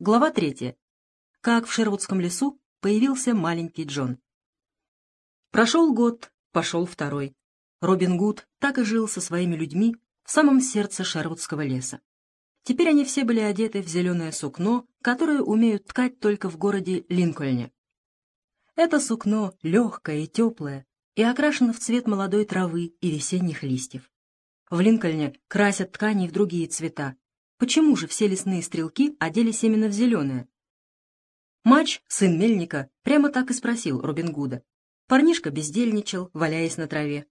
Глава третья. Как в Шервудском лесу появился маленький Джон. Прошел год, пошел второй. Робин Гуд так и жил со своими людьми в самом сердце Шервудского леса. Теперь они все были одеты в зеленое сукно, которое умеют ткать только в городе Линкольне. Это сукно легкое и теплое, и окрашено в цвет молодой травы и весенних листьев. В Линкольне красят ткани в другие цвета, Почему же все лесные стрелки оделись именно в зеленое? Мач, сын мельника, прямо так и спросил Робин Гуда. Парнишка бездельничал, валяясь на траве.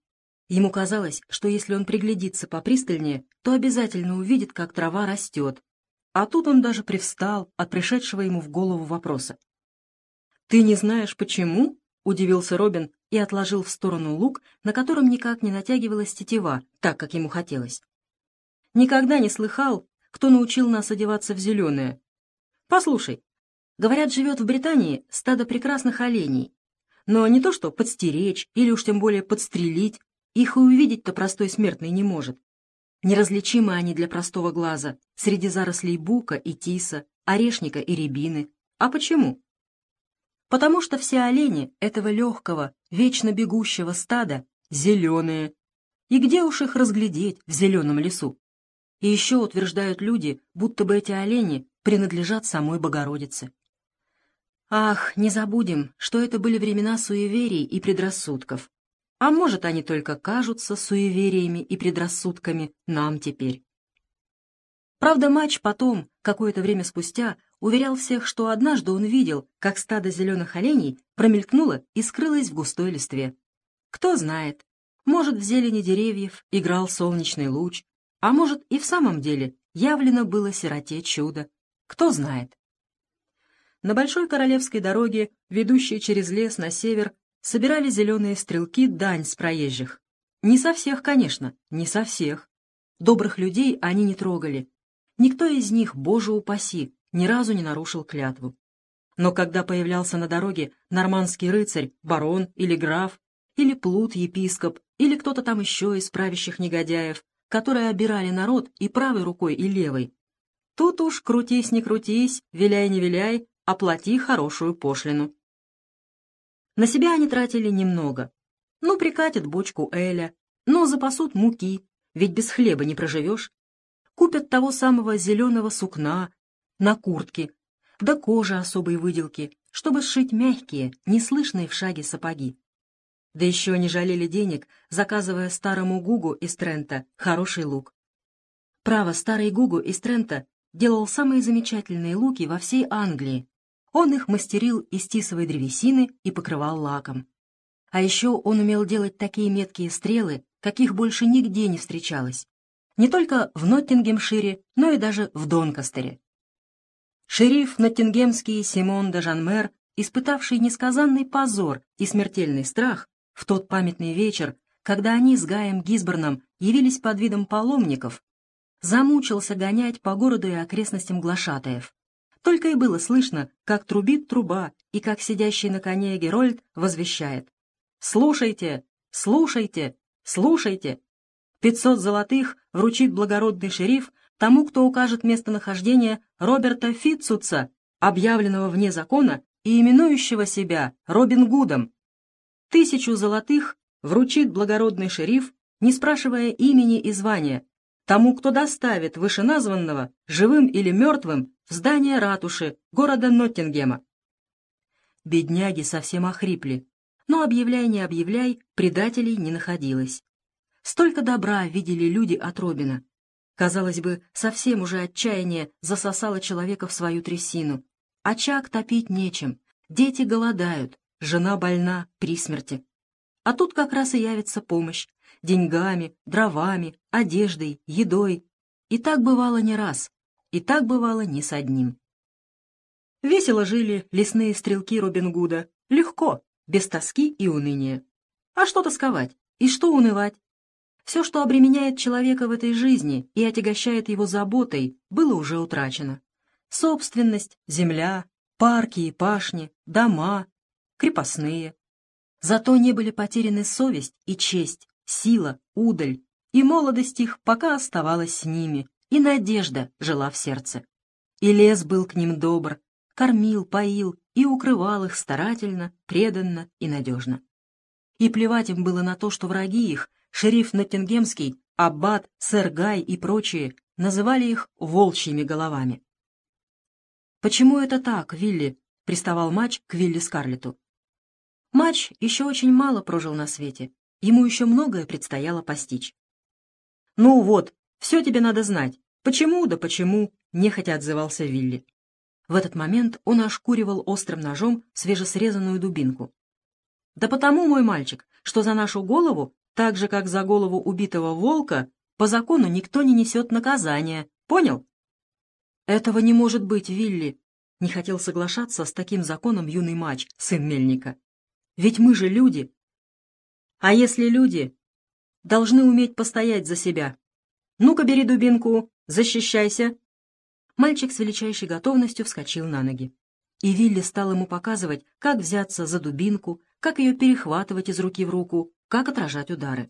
Ему казалось, что если он приглядится попристальнее, то обязательно увидит, как трава растет. А тут он даже привстал от пришедшего ему в голову вопроса. «Ты не знаешь, почему?» — удивился Робин и отложил в сторону лук, на котором никак не натягивалась тетива, так, как ему хотелось. «Никогда не слыхал, кто научил нас одеваться в зеленое. Послушай, говорят, живет в Британии стадо прекрасных оленей. Но не то что подстеречь или уж тем более подстрелить, их и увидеть-то простой смертный не может. Неразличимы они для простого глаза среди зарослей бука и тиса, орешника и рябины. А почему? Потому что все олени этого легкого, вечно бегущего стада зеленые. И где уж их разглядеть в зеленом лесу? И еще утверждают люди, будто бы эти олени принадлежат самой Богородице. Ах, не забудем, что это были времена суеверий и предрассудков. А может, они только кажутся суевериями и предрассудками нам теперь. Правда, матч потом, какое-то время спустя, уверял всех, что однажды он видел, как стадо зеленых оленей промелькнуло и скрылось в густой листве. Кто знает, может, в зелени деревьев играл солнечный луч, а может, и в самом деле явлено было сироте чудо. Кто знает. На большой королевской дороге, ведущей через лес на север, собирали зеленые стрелки дань с проезжих. Не со всех, конечно, не со всех. Добрых людей они не трогали. Никто из них, боже упаси, ни разу не нарушил клятву. Но когда появлялся на дороге нормандский рыцарь, барон или граф, или плут-епископ, или кто-то там еще из правящих негодяев, которые обирали народ и правой рукой, и левой. Тут уж крутись не крутись, виляй не виляй, оплати хорошую пошлину. На себя они тратили немного. Ну, прикатят бочку эля, ну, запасут муки, ведь без хлеба не проживешь. Купят того самого зеленого сукна на куртке, да кожи особой выделки, чтобы сшить мягкие, неслышные в шаге сапоги. Да еще не жалели денег, заказывая старому Гугу из Трента хороший лук. Право, старый Гугу из Трента делал самые замечательные луки во всей Англии. Он их мастерил из тисовой древесины и покрывал лаком. А еще он умел делать такие меткие стрелы, каких больше нигде не встречалось. Не только в Ноттингемшире, но и даже в Донкастере. Шериф Ноттингемский Симон де Жанмер, испытавший несказанный позор и смертельный страх, в тот памятный вечер, когда они с Гаем Гизборном явились под видом паломников, замучился гонять по городу и окрестностям глашатаев. Только и было слышно, как трубит труба и как сидящий на коне Герольд возвещает. «Слушайте! Слушайте! Слушайте! Пятьсот золотых вручит благородный шериф тому, кто укажет местонахождение Роберта Фитцуца, объявленного вне закона и именующего себя Робин Гудом, Тысячу золотых вручит благородный шериф, не спрашивая имени и звания, тому, кто доставит вышеназванного, живым или мертвым, в здание ратуши города Ноттингема. Бедняги совсем охрипли, но, объявляй не объявляй, предателей не находилось. Столько добра видели люди от Робина. Казалось бы, совсем уже отчаяние засосало человека в свою трясину. Очаг топить нечем, дети голодают, Жена больна, при смерти. А тут как раз и явится помощь. Деньгами, дровами, одеждой, едой. И так бывало не раз. И так бывало не с одним. Весело жили лесные стрелки Робин Гуда. Легко, без тоски и уныния. А что тосковать? И что унывать? Все, что обременяет человека в этой жизни и отягощает его заботой, было уже утрачено. Собственность, земля, парки и пашни, дома, крепостные. Зато не были потеряны совесть и честь, сила, удаль, и молодость их пока оставалась с ними, и надежда жила в сердце. и лес был к ним добр, кормил, поил и укрывал их старательно, преданно и надежно. И плевать им было на то, что враги их, шериф Ноттингемский, аббат, сэр Гай и прочие, называли их волчьими головами. «Почему это так, Вилли?» — приставал Матч к Вилли Скарлету. Матч еще очень мало прожил на свете, ему еще многое предстояло постичь. «Ну вот, все тебе надо знать. Почему да почему?» — нехотя отзывался Вилли. В этот момент он ошкуривал острым ножом свежесрезанную дубинку. «Да потому, мой мальчик, что за нашу голову, так же, как за голову убитого волка, по закону никто не несет наказания. Понял?» «Этого не может быть, Вилли!» Не хотел соглашаться с таким законом юный матч, сын Мельника. «Ведь мы же люди!» «А если люди, должны уметь постоять за себя. Ну-ка, бери дубинку, защищайся!» Мальчик с величайшей готовностью вскочил на ноги. И Вилли стал ему показывать, как взяться за дубинку, как ее перехватывать из руки в руку, как отражать удары.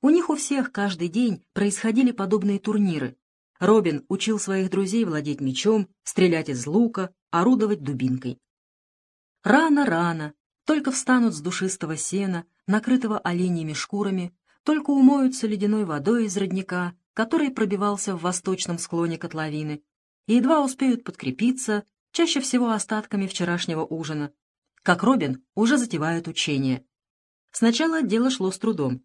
У них у всех каждый день происходили подобные турниры. Робин учил своих друзей владеть мечом, стрелять из лука, орудовать дубинкой. Рано-рано, только встанут с душистого сена, накрытого оленьими шкурами, только умоются ледяной водой из родника, который пробивался в восточном склоне котловины, и едва успеют подкрепиться, чаще всего остатками вчерашнего ужина, как Робин уже затевает учение. Сначала дело шло с трудом.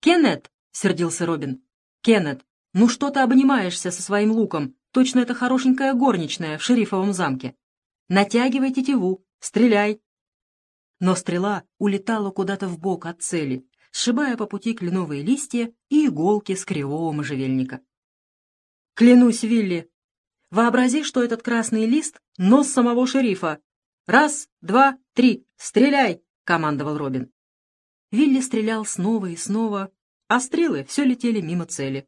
«Кеннет!» — сердился Робин. «Кеннет, ну что ты обнимаешься со своим луком? Точно это хорошенькая горничная в шерифовом замке. Натягивай тетиву, стреляй!» Но стрела улетала куда-то в бок от цели, сшибая по пути кленовые листья и иголки с кривого можжевельника. «Клянусь, Вилли, Вообрази, что этот красный лист — нос самого шерифа. Раз, два, три, стреляй!» — командовал Робин. Вилли стрелял снова и снова, а стрелы все летели мимо цели.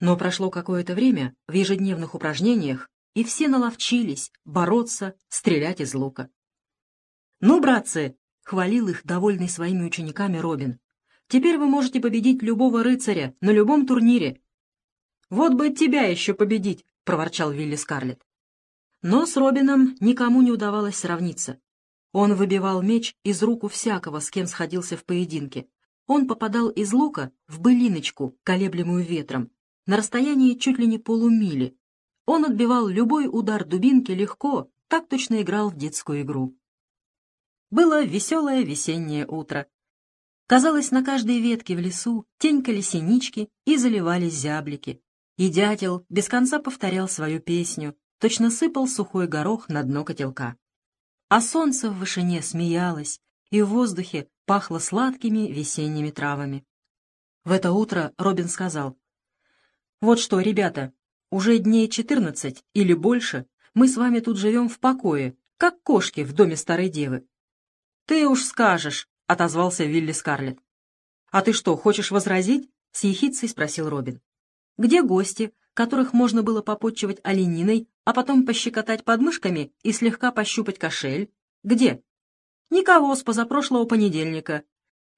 Но прошло какое-то время в ежедневных упражнениях, и все наловчились бороться, стрелять из лука. «Ну, братцы!» — хвалил их, довольный своими учениками Робин. «Теперь вы можете победить любого рыцаря на любом турнире». «Вот бы тебя еще победить!» — проворчал Вилли Скарлетт. Но с Робином никому не удавалось сравниться. Он выбивал меч из рук у всякого, с кем сходился в поединке. Он попадал из лука в былиночку, колеблемую ветром, на расстоянии чуть ли не полумили. Он отбивал любой удар дубинки легко, так точно играл в детскую игру. Было веселое весеннее утро. Казалось, на каждой ветке в лесу тенькали синички и заливались зяблики. И дятел без конца повторял свою песню, точно сыпал сухой горох на дно котелка. А солнце в вышине смеялось, и в воздухе пахло сладкими весенними травами. В это утро Робин сказал, «Вот что, ребята, уже дней четырнадцать или больше мы с вами тут живем в покое, как кошки в доме старой девы». «Ты уж скажешь», — отозвался Вилли Скарлетт. «А ты что, хочешь возразить?» — с ехицей спросил Робин. Где гости, которых можно было попотчевать олениной, а потом пощекотать подмышками и слегка пощупать кошель? Где? Никого с позапрошлого понедельника.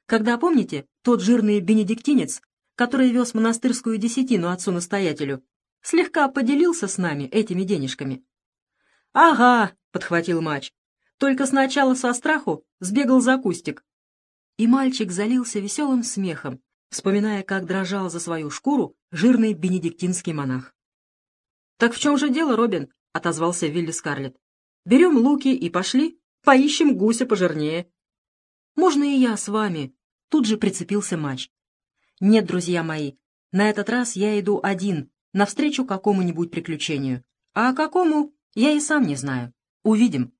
Когда, помните, тот жирный бенедиктинец, который вез монастырскую десятину отцу-настоятелю, слегка поделился с нами этими денежками? «Ага», — подхватил Мач, — «только сначала со страху сбегал за кустик». И мальчик залился веселым смехом, вспоминая, как дрожал за свою шкуру жирный бенедиктинский монах. «Так в чем же дело, Робин?» — отозвался Вилли Скарлетт. «Берем луки и пошли, поищем гуся пожирнее». «Можно и я с вами?» — тут же прицепился матч. «Нет, друзья мои, на этот раз я иду один, навстречу какому-нибудь приключению. А какому, я и сам не знаю. Увидим».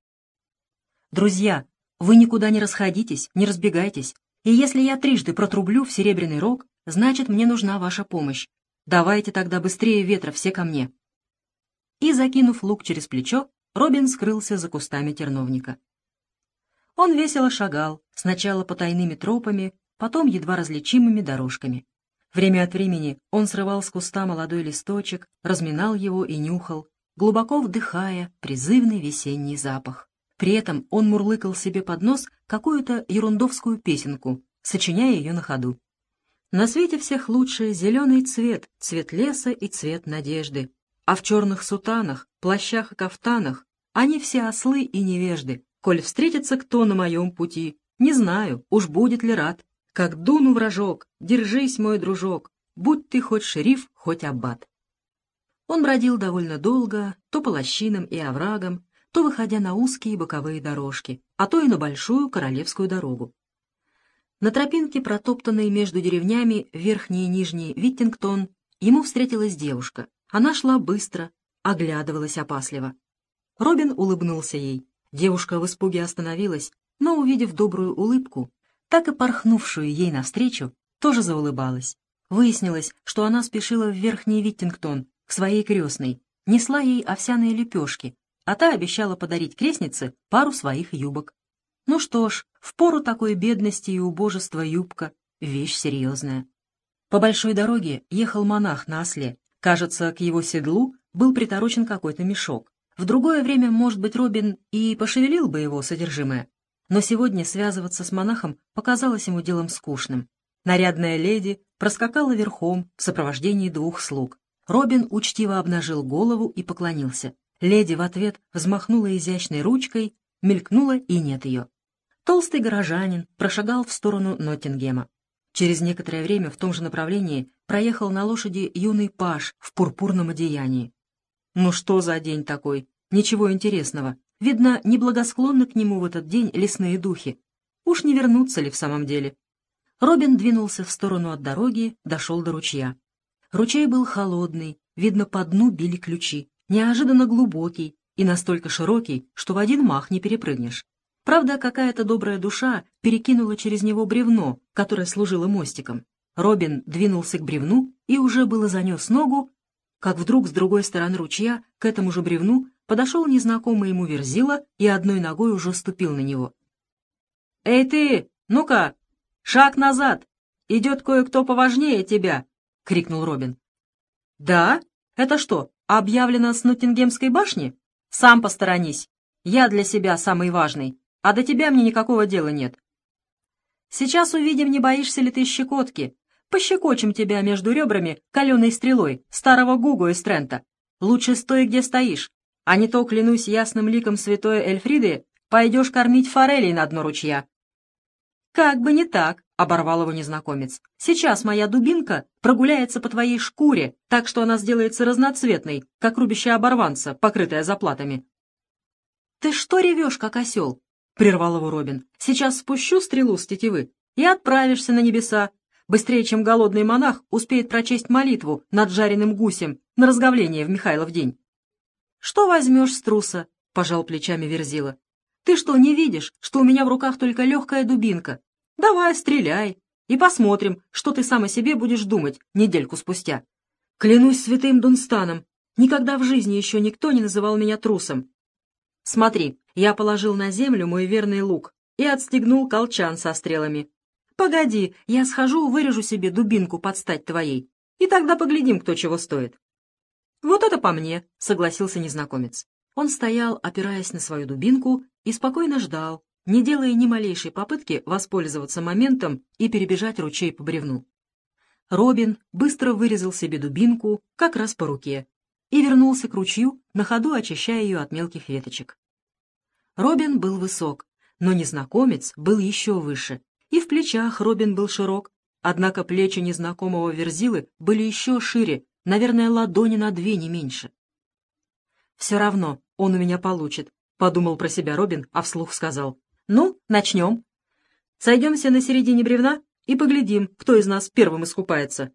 «Друзья, вы никуда не расходитесь, не разбегайтесь. И если я трижды протрублю в серебряный рог, значит, мне нужна ваша помощь. Давайте тогда быстрее ветра все ко мне». И, закинув лук через плечо, Робин скрылся за кустами терновника. Он весело шагал, сначала по тайными тропами, потом едва различимыми дорожками. Время от времени он срывал с куста молодой листочек, разминал его и нюхал, глубоко вдыхая призывный весенний запах. При этом он мурлыкал себе под нос какую-то ерундовскую песенку, сочиняя ее на ходу. На свете всех лучше зеленый цвет, цвет леса и цвет надежды. а в черных сутанах, плащах и кафтанах они все ослы и невежды. Коль встретится кто на моем пути, не знаю, уж будет ли рад. Как дуну вражок, держись, мой дружок, будь ты хоть шериф, хоть аббат. Он бродил довольно долго, то по лощинам и оврагам, то выходя на узкие боковые дорожки, а то и на большую королевскую дорогу. На тропинке, протоптанной между деревнями Верхний и Нижний Виттингтон, ему встретилась девушка. Она шла быстро, оглядывалась опасливо. Робин улыбнулся ей. Девушка в испуге остановилась, но, увидев добрую улыбку, так и порхнувшую ей навстречу, тоже заулыбалась. Выяснилось, что она спешила в Верхний Виттингтон, к своей крестной, несла ей овсяные лепешки, а та обещала подарить крестнице пару своих юбок. Ну что ж, в пору такой бедности и убожества юбка — вещь серьезная. По большой дороге ехал монах на осле. Кажется, к его седлу был приторочен какой-то мешок. В другое время, может быть, Робин и пошевелил бы его содержимое. Но сегодня связываться с монахом показалось ему делом скучным. Нарядная леди проскакала верхом в сопровождении двух слуг. Робин учтиво обнажил голову и поклонился. Леди в ответ взмахнула изящной ручкой, мелькнула и нет ее. Толстый горожанин прошагал в сторону Ноттингема. Через некоторое время в том же направлении проехал на лошади юный паж в пурпурном одеянии. Ну что за день такой? Ничего интересного. Видно, неблагосклонны к нему в этот день лесные духи. Уж не вернутся ли в самом деле? Робин двинулся в сторону от дороги, дошел до ручья. Ручей был холодный, видно, по дну били ключи, неожиданно глубокий и настолько широкий, что в один мах не перепрыгнешь. Правда, какая-то добрая душа перекинула через него бревно, которое служило мостиком. Робин двинулся к бревну и уже было занес ногу, как вдруг с другой стороны ручья к этому же бревну подошел незнакомый ему верзила и одной ногой уже ступил на него. «Эй ты, ну-ка, шаг назад! Идет кое-кто поважнее тебя!» — крикнул Робин. «Да? Это что, объявлено с Ноттингемской башни? Сам посторонись. Я для себя самый важный, а до тебя мне никакого дела нет. Сейчас увидим, не боишься ли ты щекотки. Пощекочем тебя между ребрами каленой стрелой старого Гугу из Трента. Лучше стой, где стоишь, а не то, клянусь ясным ликом святой Эльфриды, пойдешь кормить форелей на дно ручья». «Как бы не так», — оборвал его незнакомец. «Сейчас моя дубинка прогуляется по твоей шкуре, так что она сделается разноцветной, как рубище оборванца, покрытая заплатами». «Ты что ревешь, как осел?» — прервал его Робин. «Сейчас спущу стрелу с тетивы и отправишься на небеса. Быстрее, чем голодный монах успеет прочесть молитву над жареным гусем на разговление в Михайлов день». «Что возьмешь с труса?» — пожал плечами Верзила. «Ты что, не видишь, что у меня в руках только легкая дубинка, Давай, стреляй, и посмотрим, что ты сам о себе будешь думать недельку спустя. Клянусь святым Дунстаном, никогда в жизни еще никто не называл меня трусом. Смотри, я положил на землю мой верный лук и отстегнул колчан со стрелами. Погоди, я схожу, вырежу себе дубинку под стать твоей, и тогда поглядим, кто чего стоит. Вот это по мне, согласился незнакомец. Он стоял, опираясь на свою дубинку, и спокойно ждал, не делая ни малейшей попытки воспользоваться моментом и перебежать ручей по бревну. Робин быстро вырезал себе дубинку как раз по руке и вернулся к ручью, на ходу очищая ее от мелких веточек. Робин был высок, но незнакомец был еще выше, и в плечах Робин был широк, однако плечи незнакомого верзилы были еще шире, наверное, ладони на две, не меньше. «Все равно он у меня получит», — подумал про себя Робин, а вслух сказал. Ну, начнем. Сойдемся на середине бревна и поглядим, кто из нас первым искупается.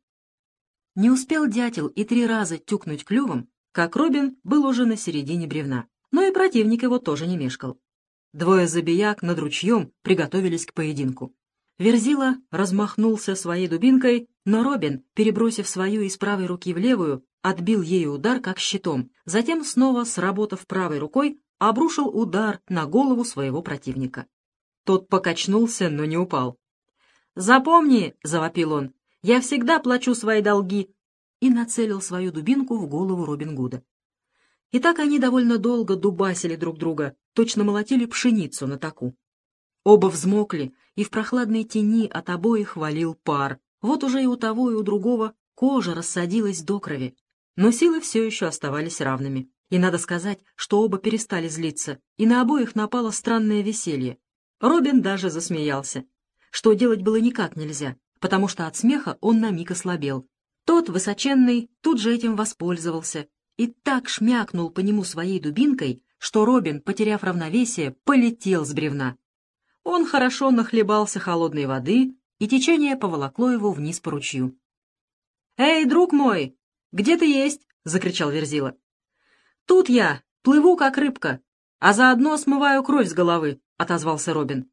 Не успел дятел и три раза тюкнуть клювом, как Робин был уже на середине бревна. Но и противник его тоже не мешкал. Двое забияк над ручьем приготовились к поединку. Верзила размахнулся своей дубинкой, но Робин, перебросив свою из правой руки в левую, отбил ею удар как щитом, затем снова, сработав правой рукой, обрушил удар на голову своего противника. Тот покачнулся, но не упал. «Запомни!» — завопил он. «Я всегда плачу свои долги!» и нацелил свою дубинку в голову Робин Гуда. И так они довольно долго дубасили друг друга, точно молотили пшеницу на таку. Оба взмокли, и в прохладной тени от обоих валил пар. Вот уже и у того, и у другого кожа рассадилась до крови. но силы все еще оставались равными. И надо сказать, что оба перестали злиться, и на обоих напало странное веселье. Робин даже засмеялся. Что делать было никак нельзя, потому что от смеха он на миг ослабел. Тот, высоченный, тут же этим воспользовался и так шмякнул по нему своей дубинкой, что Робин, потеряв равновесие, полетел с бревна. Он хорошо нахлебался холодной воды, и течение поволокло его вниз по ручью. «Эй, друг мой, где ты есть?» — закричал Верзила. «Тут я, плыву как рыбка, а заодно смываю кровь с головы», — отозвался Робин.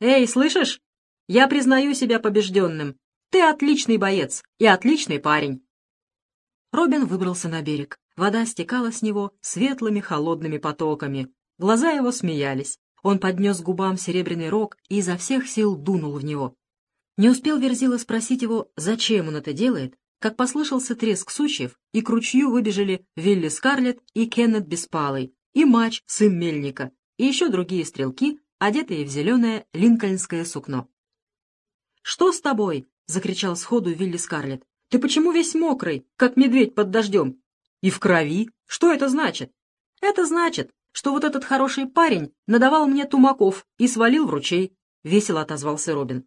«Эй, слышишь? Я признаю себя побежденным. Ты отличный боец и отличный парень». Робин выбрался на берег. Вода стекала с него светлыми холодными потоками. Глаза его смеялись. Он поднес губам серебряный рог и изо всех сил дунул в него. Не успел Верзила спросить его, зачем он это делает, как послышался треск сучьев, и к ручью выбежали Вилли Скарлетт и Кеннет Беспалый, и Мач, сын Мельника, и еще другие стрелки, одетые в зеленое линкольнское сукно. «Что с тобой?» — закричал сходу Вилли Скарлетт. «Ты почему весь мокрый, как медведь под дождем? И в крови? Что это значит?» «Это значит, что вот этот хороший парень надавал мне тумаков и свалил в ручей», — весело отозвался Робин.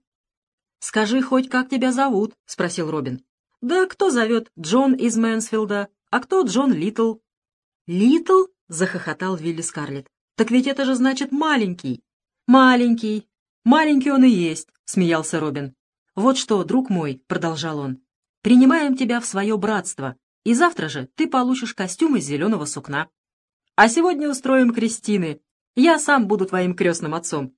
«Скажи хоть, как тебя зовут?» — спросил Робин. «Да кто зовет Джон из Мэнсфилда, а кто Джон Литл?» «Литл?» — захохотал Вилли Скарлетт. «Так ведь это же значит маленький». «Маленький. Маленький он и есть», — смеялся Робин. «Вот что, друг мой», — продолжал он, — «принимаем тебя в свое братство, и завтра же ты получишь костюм из зеленого сукна. А сегодня устроим крестины. Я сам буду твоим крестным отцом».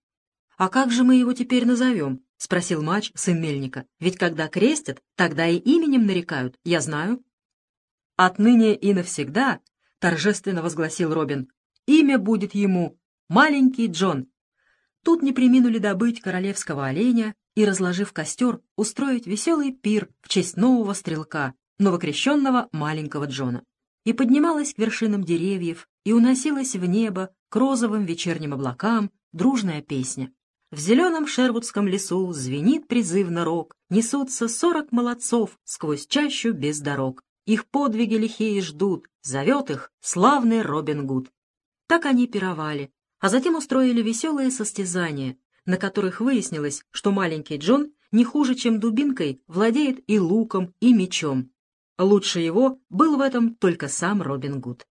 «А как же мы его теперь назовем?» — спросил Мач, сын Мельника. «Ведь когда крестят, тогда и именем нарекают, я знаю». «Отныне и навсегда», — торжественно возгласил Робин, — «имя будет ему Маленький Джон». Тут не приминули добыть королевского оленя и, разложив костер, устроить веселый пир в честь нового стрелка, новокрещенного маленького Джона. И поднималась к вершинам деревьев, и уносилась в небо к розовым вечерним облакам дружная песня. В зеленом шервудском лесу звенит призывно рог, несутся сорок молодцов сквозь чащу без дорог. Их подвиги лихие ждут, зовет их славный Робин Гуд. Так они пировали, а затем устроили веселые состязания, на которых выяснилось, что маленький Джон не хуже, чем дубинкой, владеет и луком, и мечом. Лучше его был в этом только сам Робин Гуд.